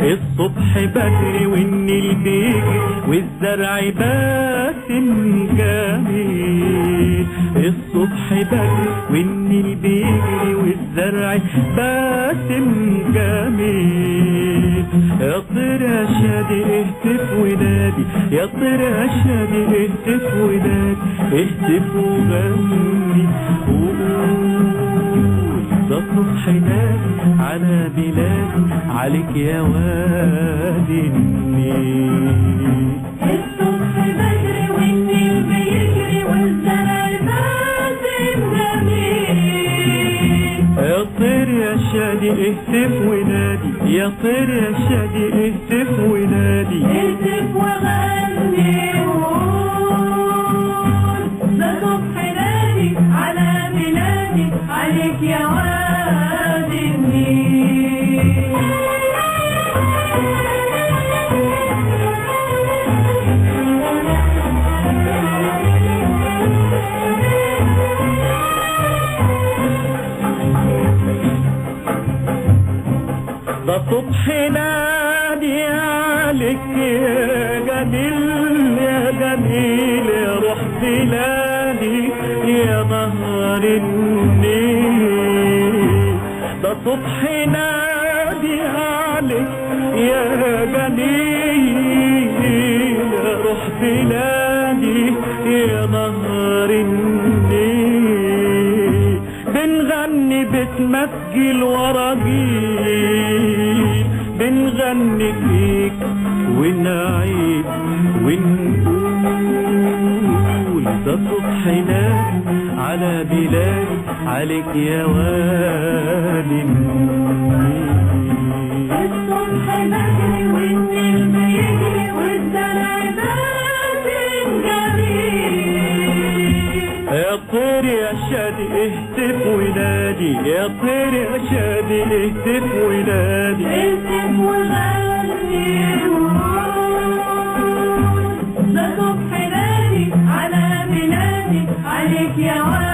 الصبح بدري والنيل بيجي والزرع باسم جميل الصبح بدري والنيل بيجري والزرع باسم جميل. يا طير يا شادي اهتف ونادي يا طير يا شادي اهتف ونادي اهتف وغني. وقول ده الصبح نادي على بلادي عليك يا وادي النيل. الصبح بدري شادي اهتف ونادي يا طير يا شادي اهتف ونادي. اهتف وغني وقول ده صبح نادي على بلادي عليك يا وادي النيل صبح نادي عليك يا جميل يا جميل روح بلادي يا نهر النيل. صبح نادي عليك يا جميل روح بلادي يا نهر النيل. بنغني بتمثل ورا جيل بنغني فيك ونعيد ونقول ده صبح نادي على بلادي عليك يا وادي النيل الصبح بدري والنيل اهتف ونادي يا طير يا شادي اهتف ونادي اهتف وغني وقول ده صبح نادي على بلادي عليك يا وادي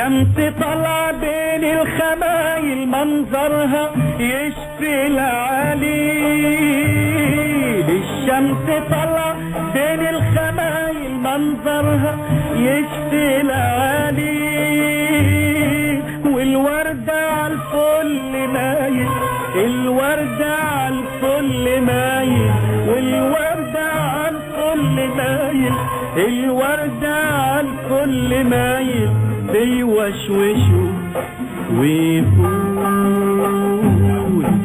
الشمس طلع بين الخمايل منظرها يشفي العليل الشمس طلع بين الخمايل منظرها يشفي العليل والوردة على الفل مايل الوردة على الفل مايل والوردة على الفل مايل الوردة على الكل مايل بيوشوشوا ويقول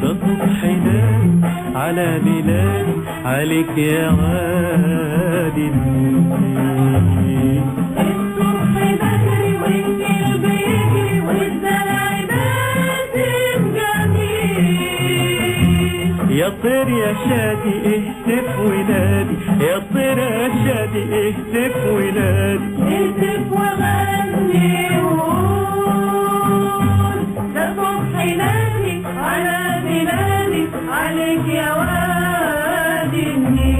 صبح نايم على بلاد عليك يا وادي يا طير يا شادي اهتف ونادي يا طير يا شادي اهتف ونادي اهتف وغني وقول. ده على بلادي عليك يا وادي النيل.